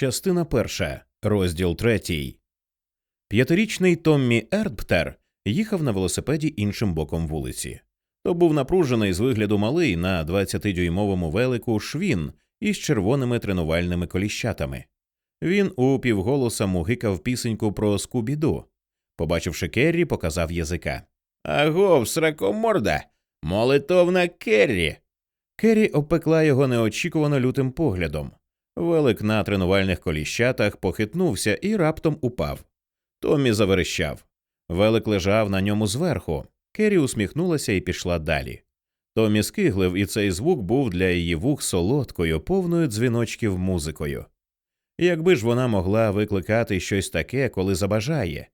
Частина перша, розділ третій. П'ятирічний Томмі Ердптер їхав на велосипеді іншим боком вулиці. То був напружений з вигляду малий на 20-дюймовому велику швін із червоними тренувальними коліщатами. Він у півголоса мугикав пісеньку про скубіду. Побачивши Керрі, показав язика. Агов, сракоморда! Молитовна Керрі. Керрі обпекла його неочікувано лютим поглядом. Велик на тренувальних коліщатах похитнувся і раптом упав. Томмі заверещав. Велик лежав на ньому зверху. Керрі усміхнулася і пішла далі. Томмі скиглив, і цей звук був для її вух солодкою, повною дзвіночків музикою. Якби ж вона могла викликати щось таке, коли забажає,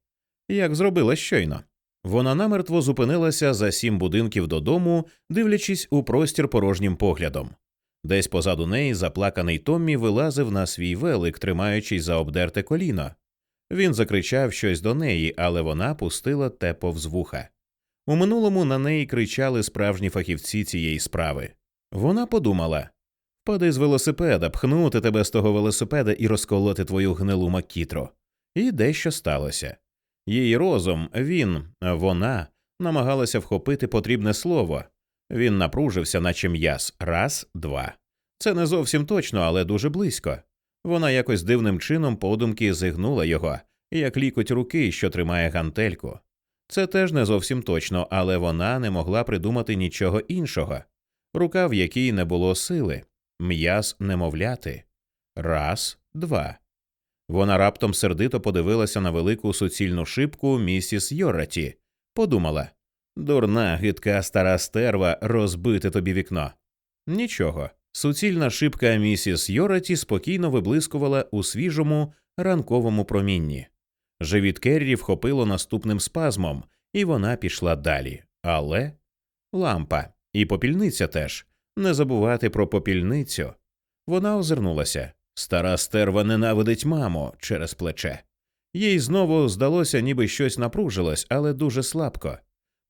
як зробила щойно. Вона намертво зупинилася за сім будинків додому, дивлячись у простір порожнім поглядом. Десь позаду неї заплаканий Томмі вилазив на свій велик, тримаючись за обдерте коліно. Він закричав щось до неї, але вона пустила те повз вуха. У минулому на неї кричали справжні фахівці цієї справи. Вона подумала Падай з велосипеда, пхнути тебе з того велосипеда і розколоти твою гнилу макітро. І дещо сталося. Її розум, він, вона намагалася вхопити потрібне слово. Він напружився, наче м'яз. Раз, два. Це не зовсім точно, але дуже близько. Вона якось дивним чином подумки зигнула його, як лікоть руки, що тримає гантельку. Це теж не зовсім точно, але вона не могла придумати нічого іншого. Рука, в якій не було сили, м'яз немовляти. Раз, два. Вона раптом сердито подивилася на велику суцільну шибку місіс Йораті, подумала дурна, гидка стара стерва розбити тобі вікно. Нічого. Суцільна шибка місіс Йораті спокійно виблискувала у свіжому ранковому промінні. Живіт Керрі вхопило наступним спазмом, і вона пішла далі. Але лампа і попільниця теж не забувати про попільницю. Вона озирнулася. Стара стерва ненавидить маму через плече. Їй знову здалося, ніби щось напружилось, але дуже слабко.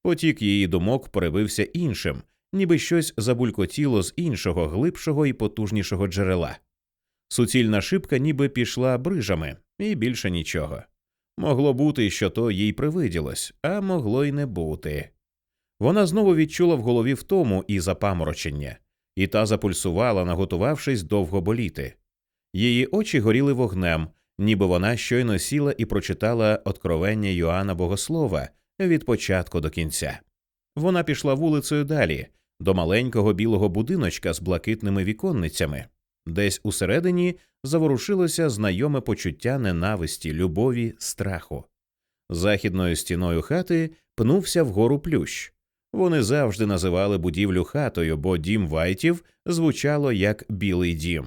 Потік її думок перебився іншим, ніби щось забулькотіло з іншого, глибшого і потужнішого джерела. Суцільна шибка ніби пішла брижами, і більше нічого. Могло бути, що то їй привиділось, а могло й не бути. Вона знову відчула в голові втому і запаморочення, і та запульсувала, наготувавшись довго боліти. Її очі горіли вогнем, ніби вона щойно сіла і прочитала откровення Йоанна Богослова від початку до кінця. Вона пішла вулицею далі, до маленького білого будиночка з блакитними віконницями. Десь усередині заворушилося знайоме почуття ненависті, любові, страху. Західною стіною хати пнувся вгору плющ. Вони завжди називали будівлю хатою, бо дім Вайтів звучало як білий дім,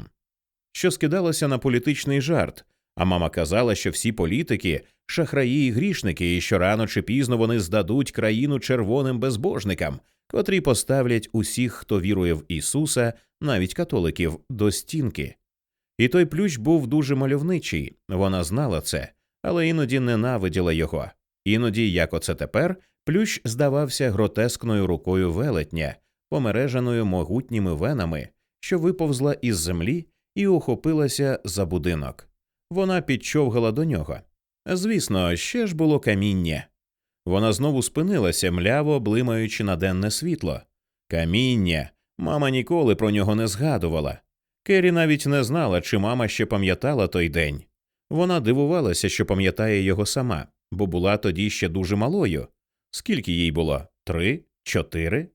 що скидалося на політичний жарт. А мама казала, що всі політики шахраї і грішники, і що рано чи пізно вони здадуть країну червоним безбожникам, котрі поставлять усіх, хто вірує в Ісуса, навіть католиків, до стінки. І той плющ був дуже мальовничий, вона знала це, але іноді ненавиділа його. Іноді, як оце тепер, плющ здавався гротескною рукою велетня, помереженою могутніми венами, що виповзла із землі і ухопилася за будинок. Вона підчовгала до нього. Звісно, ще ж було каміння. Вона знову спинилася, мляво блимаючи на денне світло. Каміння. Мама ніколи про нього не згадувала. Керрі навіть не знала, чи мама ще пам'ятала той день. Вона дивувалася, що пам'ятає його сама, бо була тоді ще дуже малою. Скільки їй було? Три? Чотири?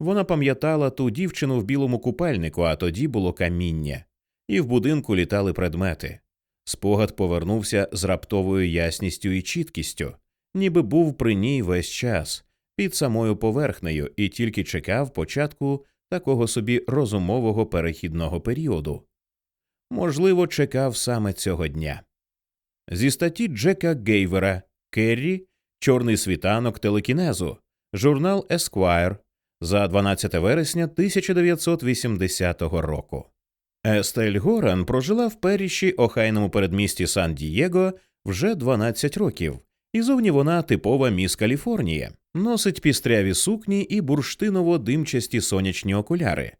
Вона пам'ятала ту дівчину в білому купальнику, а тоді було каміння, і в будинку літали предмети. Спогад повернувся з раптовою ясністю і чіткістю, ніби був при ній весь час, під самою поверхнею, і тільки чекав початку такого собі розумового перехідного періоду. Можливо, чекав саме цього дня. Зі статті Джека Гейвера Керрі, Чорний світанок телекінезу, журнал Esquire за 12 вересня 1980 року. Естель Горан прожила в періші охайному передмісті Сан Дієго вже 12 років, і зовні вона типова міс Каліфорнія, носить пістряві сукні і бурштиново димчасті сонячні окуляри,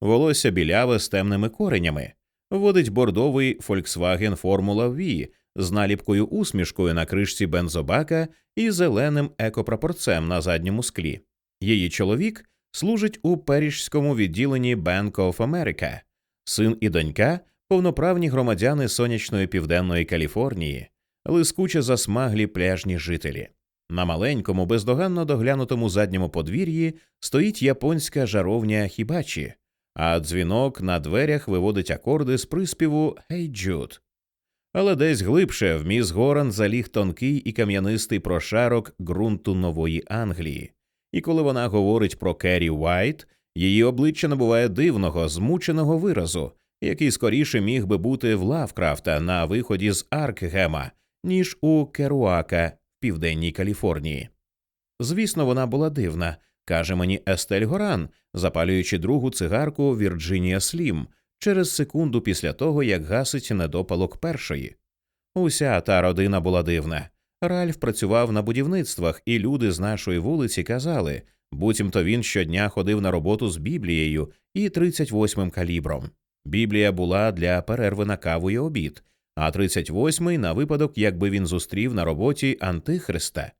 волосся біляве з темними коренями, водить бордовий Volkswagen Formula V з наліпкою усмішкою на кришці бензобака і зеленим екопрапорцем на задньому склі. Її чоловік служить у періжському відділенні Bank of America. Син і донька повноправні громадяни сонячної південної Каліфорнії, лискуче засмаглі пляжні жителі. На маленькому, бездоганно доглянутому задньому подвір'ї стоїть японська жаровня хібачі, а дзвінок на дверях виводить акорди з приспіву «Hey Jude». Але десь глибше в міс Горан заліг тонкий і кам'янистий прошарок ґрунту нової Англії, і коли вона говорить про Керрі Уайт, її обличчя набуває дивного, змученого виразу, який скоріше міг би бути в Лавкрафта на виході з Аркгема, ніж у Керуака в південній Каліфорнії. Звісно, вона була дивна, каже мені Естель Горан, запалюючи другу цигарку Вірджинія Слім через секунду після того, як гасить недопалок першої. Уся та родина була дивна. Ральф працював на будівництвах, і люди з нашої вулиці казали, буцімто він щодня ходив на роботу з Біблією і 38-м калібром. Біблія була для перерви на каву і обід, а 38-й на випадок, якби він зустрів на роботі Антихриста.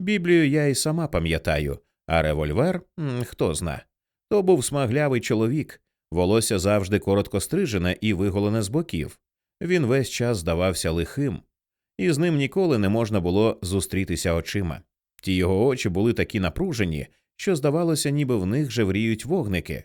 Біблію я й сама пам'ятаю, а револьвер хто зна. То був смаглявий чоловік, волосся завжди коротко стрижене і виголене з боків. Він весь час здавався лихим, і з ним ніколи не можна було зустрітися очима. Ті його очі були такі напружені, що здавалося, ніби в них жевріють вогники.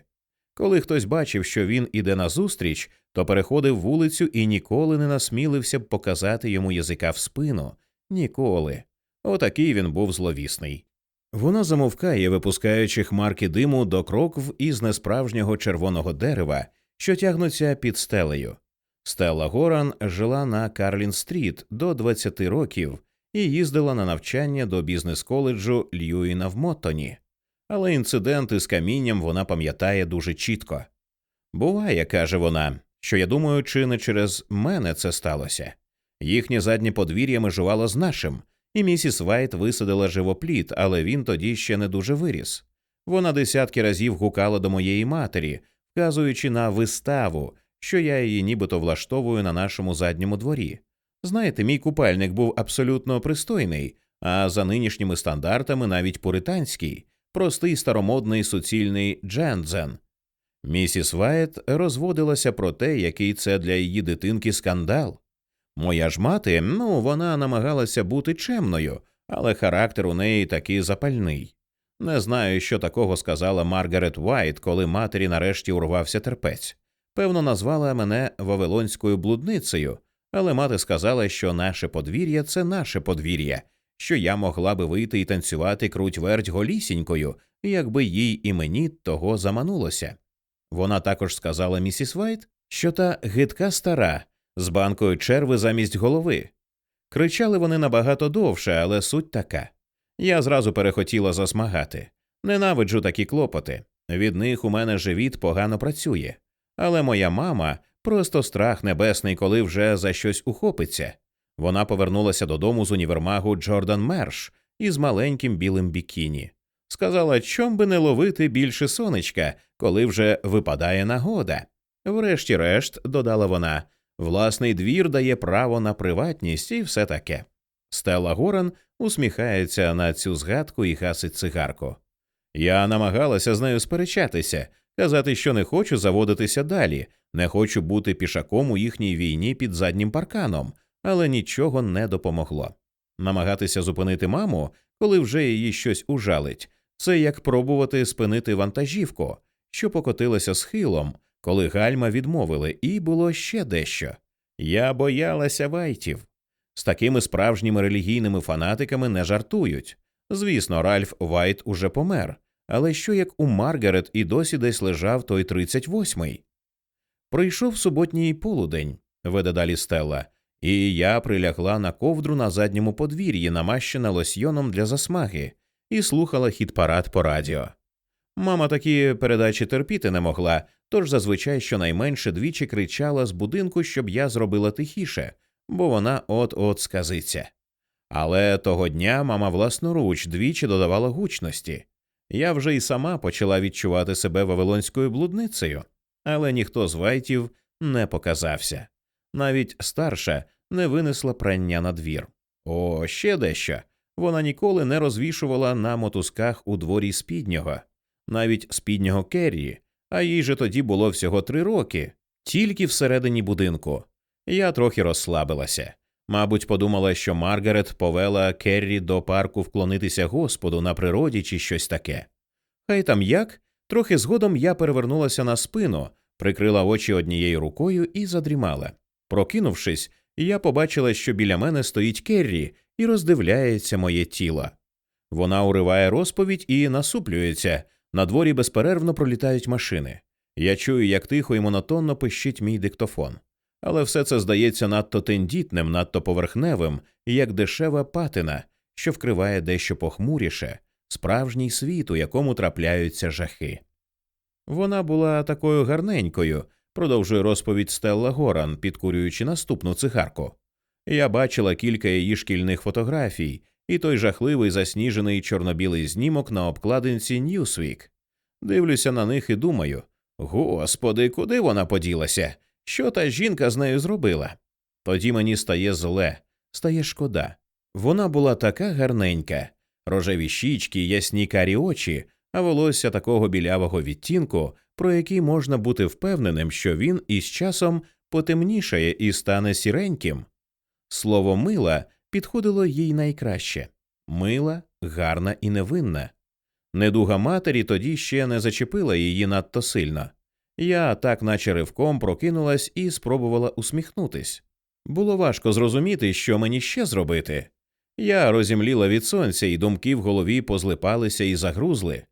Коли хтось бачив, що він іде назустріч, то переходив вулицю і ніколи не насмілився б показати йому язика в спину. Ніколи. Отакий він був зловісний. Вона замовкає, випускаючи хмарки диму до крокв із несправжнього червоного дерева, що тягнуться під стелею. Стелла Горан жила на Карлін Стріт до 20 років і їздила на навчання до бізнес коледжу Льюіна в Моттоні але інциденти з камінням вона пам'ятає дуже чітко. Буває, каже вона, що я думаю, чи не через мене це сталося. Їхнє заднє подвір'я межувало з нашим, і місіс Вайт висадила живопліт, але він тоді ще не дуже виріс. Вона десятки разів гукала до моєї матері, вказуючи на виставу, що я її нібито влаштовую на нашому задньому дворі. Знаєте, мій купальник був абсолютно пристойний, а за нинішніми стандартами навіть пуританський, простий старомодний суцільний Jantzen. Місіс Вайт розводилася про те, який це для її дитинки скандал. Моя ж мати, ну, вона намагалася бути чемною, але характер у неї такий запальний. Не знаю, що такого сказала Маргарет Вайт, коли матері нарешті урвався терпець. Певно, назвала мене Вавилонською блудницею, але мати сказала, що наше подвір'я це наше подвір'я, що я могла би вийти і танцювати круть верть голісінькою, якби їй і мені того заманулося. Вона також сказала місіс Вайт, що та гидка стара з банкою черви замість голови. Кричали вони набагато довше, але суть така. Я зразу перехотіла засмагати. Ненавиджу такі клопоти. Від них у мене живіт погано працює. Але моя мама просто страх небесний, коли вже за щось ухопиться. Вона повернулася додому з універмагу Джордан Мерш із маленьким білим бікіні. Сказала, чом би не ловити більше сонечка, коли вже випадає нагода. Врешті-решт, додала вона, власний двір дає право на приватність і все таке. Стелла Горан усміхається на цю згадку і гасить цигарку. Я намагалася з нею сперечатися, казати, що не хочу заводитися далі, не хочу бути пішаком у їхній війні під заднім парканом, але нічого не допомогло. Намагатися зупинити маму, коли вже її щось ужалить, це як пробувати спинити вантажівку, що покотилася схилом, коли гальма відмовили, і було ще дещо. Я боялася Вайтів. З такими справжніми релігійними фанатиками не жартують. Звісно, Ральф Вайт уже помер, але що як у Маргарет і досі десь лежав той тридцять восьмий. Прийшов суботній полудень, веде далі Стелла, і я прилягла на ковдру на задньому подвір'ї, намащена лосьйоном для засмаги, і слухала хіт парад по радіо. Мама такі передачі терпіти не могла, тож зазвичай щонайменше двічі кричала з будинку, щоб я зробила тихіше, бо вона от-от сказиться. Але того дня мама власноруч двічі додавала гучності. Я вже й сама почала відчувати себе вавилонською блудницею, але ніхто з вайтів не показався. Навіть старша не винесла прання на двір. О, ще дещо. Вона ніколи не розвішувала на мотузках у дворі спіднього, навіть спіднього Керрі, а їй же тоді було всього три роки, тільки всередині будинку. Я трохи розслабилася. Мабуть, подумала, що Маргарет повела Керрі до парку вклонитися Господу на природі чи щось таке. Хай там як, трохи згодом я перевернулася на спину, прикрила очі однією рукою і задрімала. Прокинувшись, я побачила, що біля мене стоїть Керрі і роздивляється моє тіло. Вона уриває розповідь і насуплюється. На дворі безперервно пролітають машини. Я чую, як тихо і монотонно пищить мій диктофон. Але все це здається надто тендітним, надто поверхневим, як дешева патина, що вкриває дещо похмуріше, справжній світ, у якому трапляються жахи. Вона була такою гарненькою, продовжує розповідь Стелла Горан, підкурюючи наступну цигарку. Я бачила кілька її шкільних фотографій і той жахливий засніжений чорно-білий знімок на обкладинці Ньюсвік. Дивлюся на них і думаю Господи, куди вона поділася? Що та жінка з нею зробила? Тоді мені стає зле, стає шкода. Вона була така гарненька, рожеві щічки, ясні карі очі, а волосся такого білявого відтінку, про який можна бути впевненим, що він із часом потемнішає і стане сіреньким. Слово мила підходило їй найкраще мила, гарна і невинна. Недуга матері тоді ще не зачепила її надто сильно. Я, так наче ривком, прокинулась і спробувала усміхнутись. Було важко зрозуміти, що мені ще зробити. Я розімліла від сонця, і думки в голові позлипалися і загрузли.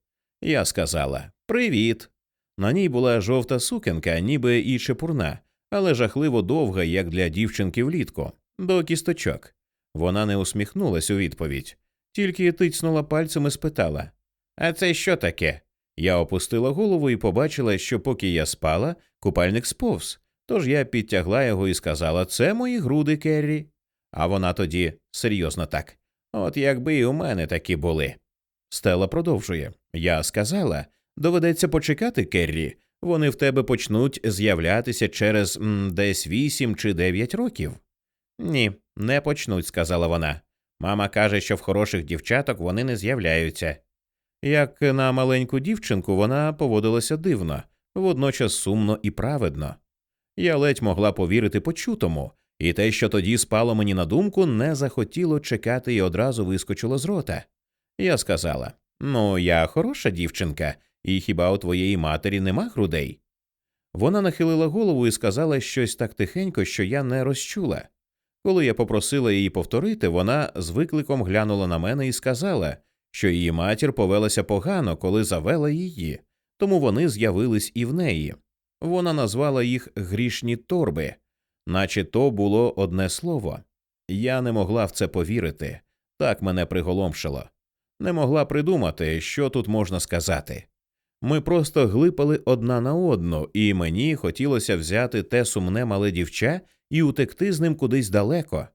Я сказала Привіт. На ній була жовта сукенка, ніби і чепурна, але жахливо довга, як для дівчинки влітку, до кісточок. Вона не усміхнулась у відповідь, тільки тицнула пальцем і спитала А це що таке? Я опустила голову і побачила, що поки я спала, купальник сповз. Тож я підтягла його і сказала Це мої груди, Керрі. А вона тоді серйозно так. От якби і у мене такі були. Стела продовжує Я сказала доведеться почекати, Керрі. Вони в тебе почнуть з'являтися через м, десь вісім чи дев'ять років. Ні, не почнуть, сказала вона. Мама каже, що в хороших дівчаток вони не з'являються. Як на маленьку дівчинку вона поводилася дивно, водночас сумно і праведно. Я ледь могла повірити почутому, і те, що тоді спало мені на думку, не захотіло чекати і одразу вискочило з рота. Я сказала Ну, я хороша дівчинка, і хіба у твоєї матері нема грудей? Вона нахилила голову і сказала щось так тихенько, що я не розчула. Коли я попросила її повторити, вона з викликом глянула на мене і сказала, що її матір повелася погано, коли завела її, тому вони з'явились і в неї. Вона назвала їх грішні торби, наче то було одне слово. Я не могла в це повірити, так мене приголомшило. Не могла придумати, що тут можна сказати. Ми просто глипали одна на одну, і мені хотілося взяти те сумне мале дівча і утекти з ним кудись далеко.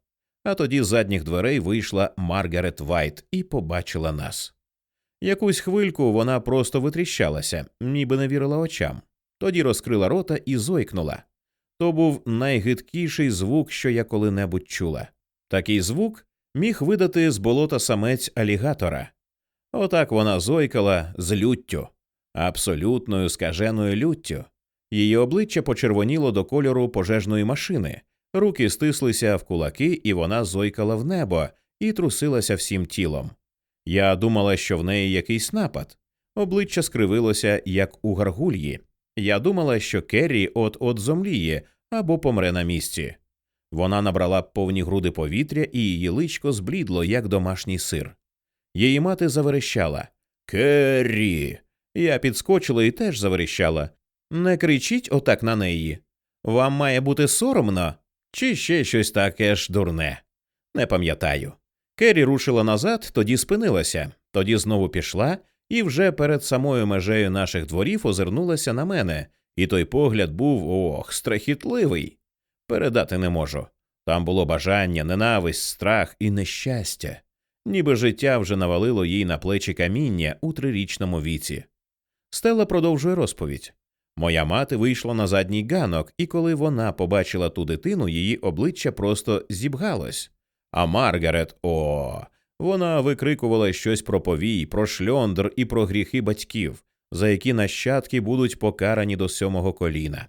А тоді з задніх дверей вийшла Маргарет Вайт і побачила нас. Якусь хвильку вона просто витріщалася, ніби не вірила очам, тоді розкрила рота і зойкнула. То був найгидкіший звук, що я коли-небудь чула. Такий звук міг видати з болота самець алігатора. Отак вона зойкала з люттю, абсолютною скаженою люттю. Її обличчя почервоніло до кольору пожежної машини, руки стислися в кулаки, і вона зойкала в небо і трусилася всім тілом. Я думала, що в неї якийсь напад. Обличчя скривилося, як у гаргульї. Я думала, що Керрі от от зомліє або помре на місці. Вона набрала повні груди повітря, і її личко зблідло, як домашній сир. Її мати заверещала Керрі. Я підскочила і теж заверещала. Не кричіть отак на неї. Вам має бути соромно, чи ще щось таке ж дурне. Не пам'ятаю. Керрі рушила назад, тоді спинилася, тоді знову пішла і вже перед самою межею наших дворів озирнулася на мене, і той погляд був ох, страхітливий. Передати не можу. Там було бажання, ненависть, страх і нещастя, ніби життя вже навалило їй на плечі каміння у трирічному віці. Стела продовжує розповідь. Моя мати вийшла на задній ганок, і коли вона побачила ту дитину, її обличчя просто зібгалось. А Маргарет, о, вона викрикувала щось про повій, про шльондр і про гріхи батьків, за які нащадки будуть покарані до сьомого коліна.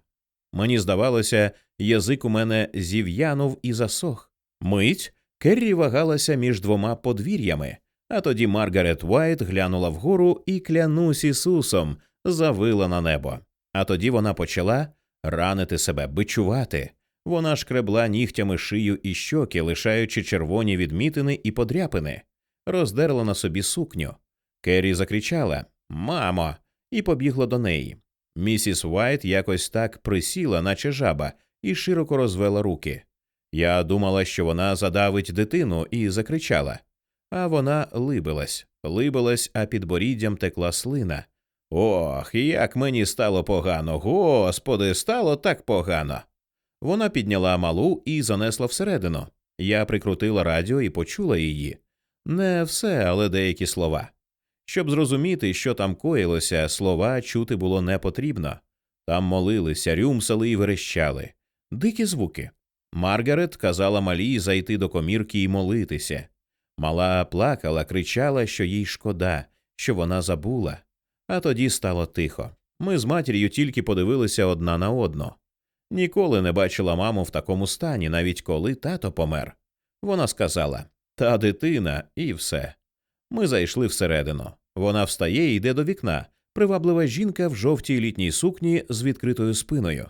Мені здавалося, язик у мене зів'янув і засох. Мить Керрі вагалася між двома подвір'ями, а тоді Маргарет Уайт глянула вгору і клянусь Ісусом, завила на небо. А тоді вона почала ранити себе, бичувати. Вона шкребла нігтями шию і щоки, лишаючи червоні відмітини і подряпини, роздерла на собі сукню. Керрі закричала Мамо! і побігла до неї. Місіс Уайт якось так присіла, наче жаба, і широко розвела руки. Я думала, що вона задавить дитину, і закричала. А вона либилась, либилась, а під боріддям текла слина. Ох, як мені стало погано, господи, стало так погано. Вона підняла малу і занесла всередину. Я прикрутила радіо і почула її. Не все, але деякі слова. Щоб зрозуміти, що там коїлося, слова чути було не потрібно. Там молилися, рюмсали і верещали. Дикі звуки. Маргарет казала малій зайти до комірки і молитися. Мала плакала, кричала, що їй шкода, що вона забула. А тоді стало тихо. Ми з матір'ю тільки подивилися одна на одну. Ніколи не бачила маму в такому стані, навіть коли тато помер. Вона сказала та дитина, і все. Ми зайшли всередину. Вона встає і йде до вікна, приваблива жінка в жовтій літній сукні з відкритою спиною.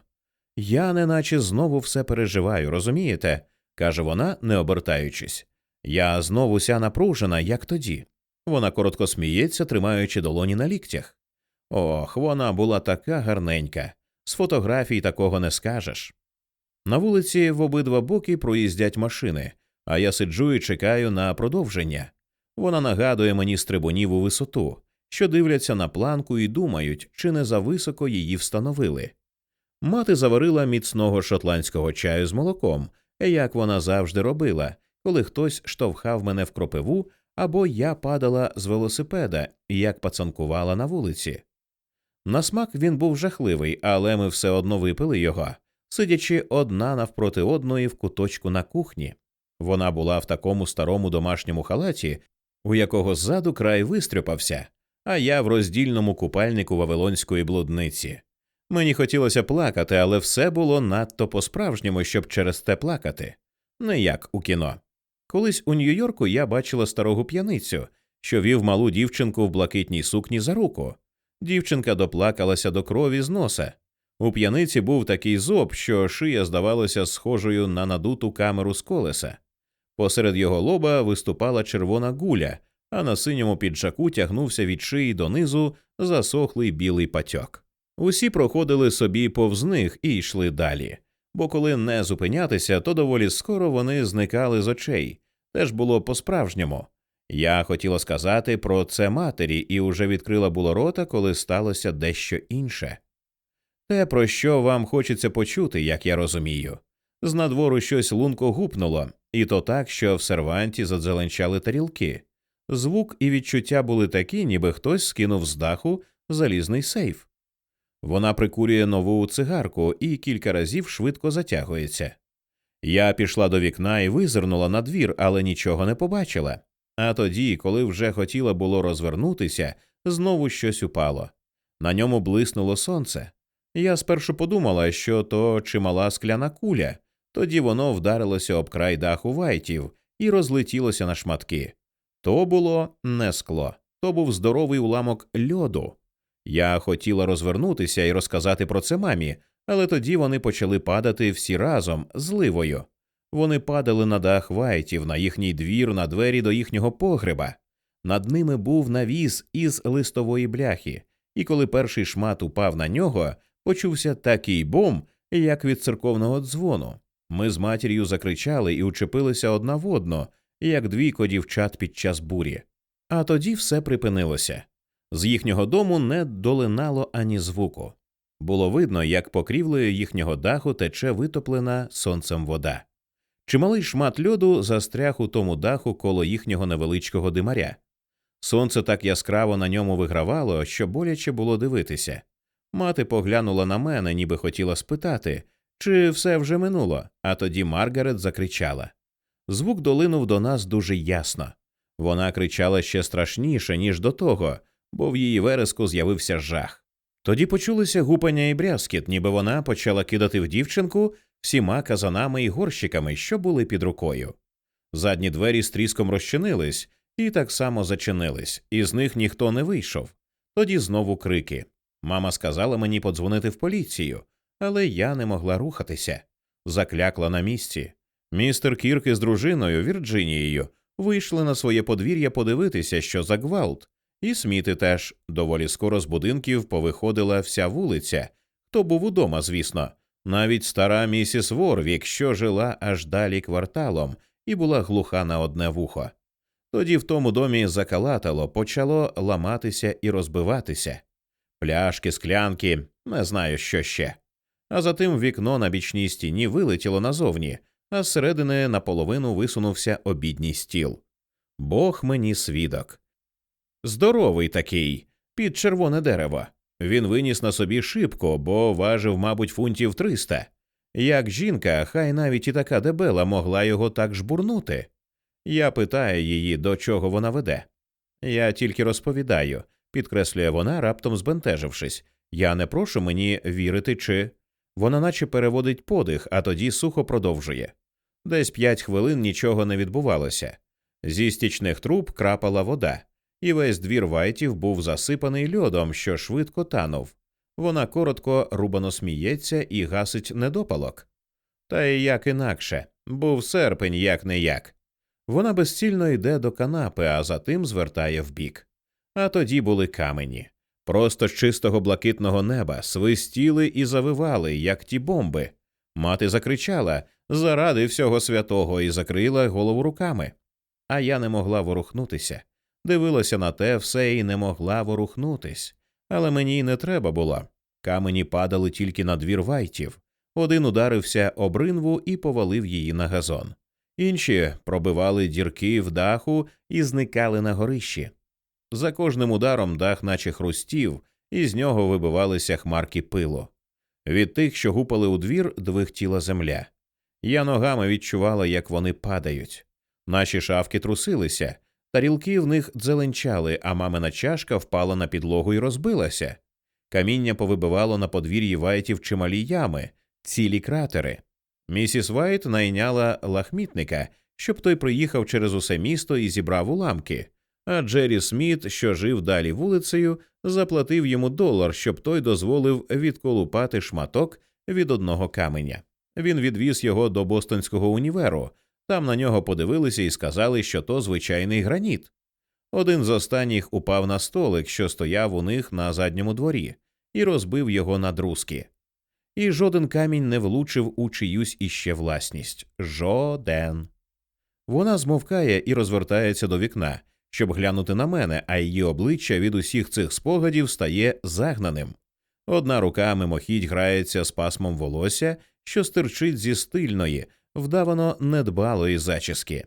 Я неначе знову все переживаю, розумієте? каже вона, не обертаючись. Я знову вся напружена, як тоді. Вона коротко сміється, тримаючи долоні на ліктях. Ох, вона була така гарненька. З фотографій такого не скажеш. На вулиці в обидва боки проїздять машини, а я сиджу і чекаю на продовження. Вона нагадує мені стрибунів у висоту, що дивляться на планку і думають, чи не зависоко її встановили. Мати заварила міцного шотландського чаю з молоком, як вона завжди робила, коли хтось штовхав мене в кропиву або я падала з велосипеда, як пацанкувала на вулиці. На смак він був жахливий, але ми все одно випили його, сидячи одна навпроти одної в куточку на кухні. Вона була в такому старому домашньому халаті, у якого ззаду край вистрюпався, а я в роздільному купальнику вавилонської блудниці. Мені хотілося плакати, але все було надто по справжньому, щоб через те плакати, не як у кіно. Колись у Нью-Йорку я бачила старого п'яницю, що вів малу дівчинку в блакитній сукні за руку. Дівчинка доплакалася до крові з носа. У п'яниці був такий зоб, що шия здавалася схожою на надуту камеру з колеса. Посеред його лоба виступала червона гуля, а на синьому піджаку тягнувся від шиї донизу засохлий білий патьок. Усі проходили собі повз них і йшли далі, бо коли не зупинятися, то доволі скоро вони зникали з очей. Теж було по-справжньому. Я хотіла сказати про це матері і уже відкрила було рота, коли сталося дещо інше. Те, про що вам хочеться почути, як я розумію. З надвору щось лунко гупнуло, і то так, що в серванті задзеленчали тарілки. Звук і відчуття були такі, ніби хтось скинув з даху залізний сейф. Вона прикурює нову цигарку і кілька разів швидко затягується. Я пішла до вікна і визирнула на двір, але нічого не побачила. А тоді, коли вже хотіла було розвернутися, знову щось упало. На ньому блиснуло сонце. Я спершу подумала, що то чимала скляна куля, тоді воно вдарилося об край даху вайтів і розлетілося на шматки. То було не скло, то був здоровий уламок льоду. Я хотіла розвернутися і розказати про це мамі, але тоді вони почали падати всі разом зливою. Вони падали на дах вайтів, на їхній двір, на двері до їхнього погреба. Над ними був навіс із листової бляхи, і коли перший шмат упав на нього, почувся такий бом, як від церковного дзвону. Ми з матір'ю закричали і учепилися одна в одну, як двійко дівчат під час бурі. А тоді все припинилося. З їхнього дому не долинало ані звуку. Було видно, як покрівлею їхнього даху тече витоплена сонцем вода. Чималий шмат льоду застряг у тому даху коло їхнього невеличкого димаря. Сонце так яскраво на ньому вигравало, що боляче було дивитися. Мати поглянула на мене, ніби хотіла спитати, чи все вже минуло, а тоді Маргарет закричала. Звук долинув до нас дуже ясно. Вона кричала ще страшніше, ніж до того, бо в її вереску з'явився жах. Тоді почулися гупання і брязкіт, ніби вона почала кидати в дівчинку всіма казанами і горщиками, що були під рукою. Задні двері з тріском розчинились і так само зачинились, і з них ніхто не вийшов. Тоді знову крики. Мама сказала мені подзвонити в поліцію, але я не могла рухатися. Заклякла на місці. Містер Кірк із дружиною Вірджинією вийшли на своє подвір'я подивитися, що за гвалт, і сміти теж доволі скоро з будинків повиходила вся вулиця. Хто був удома, звісно, навіть стара місіс Ворвік, що жила аж далі кварталом, і була глуха на одне вухо. Тоді в тому домі закалатало, почало ламатися і розбиватися. Пляшки, склянки, не знаю, що ще. А затим вікно на бічній стіні вилетіло назовні, а зсередини наполовину висунувся обідній стіл. Бог мені свідок. Здоровий такий, під червоне дерево. Він виніс на собі шибко, бо важив, мабуть, фунтів триста. Як жінка, хай навіть і така дебела могла його так жбурнути. Я питаю її, до чого вона веде. Я тільки розповідаю, підкреслює вона, раптом збентежившись. Я не прошу мені вірити, чи. Вона наче переводить подих, а тоді сухо продовжує. Десь п'ять хвилин нічого не відбувалося. Зі стічних труб крапала вода, і весь двір вайтів був засипаний льодом, що швидко танув. Вона коротко рубано сміється і гасить недопалок. Та й як інакше, був серпень, як не як. Вона безцільно йде до канапи, а затим звертає вбік. А тоді були камені. Просто з чистого блакитного неба свистіли і завивали, як ті бомби. Мати закричала заради всього святого і закрила голову руками. А я не могла ворухнутися. Дивилася на те все і не могла ворухнутись. Але мені й не треба було. Камені падали тільки на двір вайтів. Один ударився об ринву і повалив її на газон. Інші пробивали дірки в даху і зникали на горищі. За кожним ударом дах наче хрустів, і з нього вибивалися хмарки пилу. Від тих, що гупали у двір, двихтіла земля. Я ногами відчувала, як вони падають. Наші шавки трусилися, тарілки в них дзеленчали, а мамина чашка впала на підлогу і розбилася. Каміння повибивало на подвір'ї Вайтів чималі ями, цілі кратери. Місіс Вайт найняла лахмітника, щоб той приїхав через усе місто і зібрав уламки. А Джері Сміт, що жив далі вулицею, заплатив йому долар, щоб той дозволив відколупати шматок від одного каменя. Він відвіз його до Бостонського універу. Там на нього подивилися і сказали, що то звичайний граніт. Один з останніх упав на столик, що стояв у них на задньому дворі, і розбив його на друзки. І жоден камінь не влучив у чиюсь іще власність. Жоден. Вона змовкає і розвертається до вікна, щоб глянути на мене, а її обличчя від усіх цих спогадів стає загнаним. Одна рука мимохідь грається з пасмом волосся, що стирчить зі стильної, вдавано недбалої зачіски.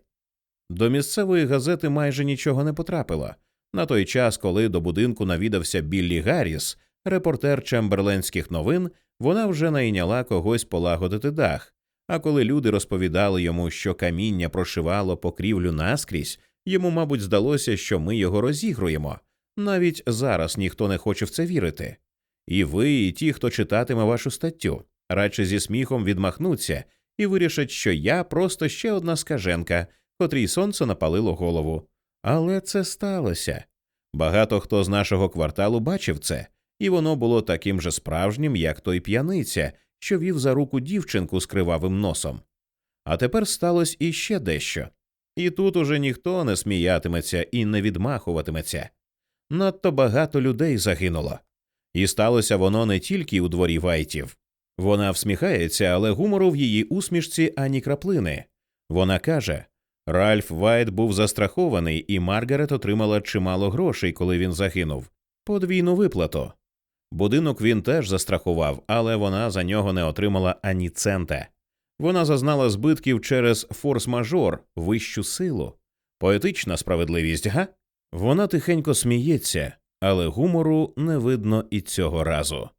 До місцевої газети майже нічого не потрапило. На той час, коли до будинку навідався Біллі Гарріс, репортер Чемберленських новин, вона вже найняла когось полагодити дах. А коли люди розповідали йому, що каміння прошивало покрівлю наскрізь, йому, мабуть, здалося, що ми його розігруємо. Навіть зараз ніхто не хоче в це вірити. І ви, і ті, хто читатиме вашу статтю, радше зі сміхом відмахнуться і вирішать, що я просто ще одна скаженка, котрій сонце напалило голову. Але це сталося. Багато хто з нашого кварталу бачив це, і воно було таким же справжнім, як той п'яниця, що вів за руку дівчинку з кривавим носом. А тепер сталося іще дещо. І тут уже ніхто не сміятиметься і не відмахуватиметься. Надто багато людей загинуло. І сталося воно не тільки у дворі вайтів. Вона всміхається, але гумору в її усмішці ані краплини. Вона каже Ральф Вайт був застрахований, і Маргарет отримала чимало грошей, коли він загинув. Подвійну виплату. Будинок він теж застрахував, але вона за нього не отримала ані цента. Вона зазнала збитків через форс-мажор, вищу силу. Поетична справедливість, га? Вона тихенько сміється, але гумору не видно і цього разу.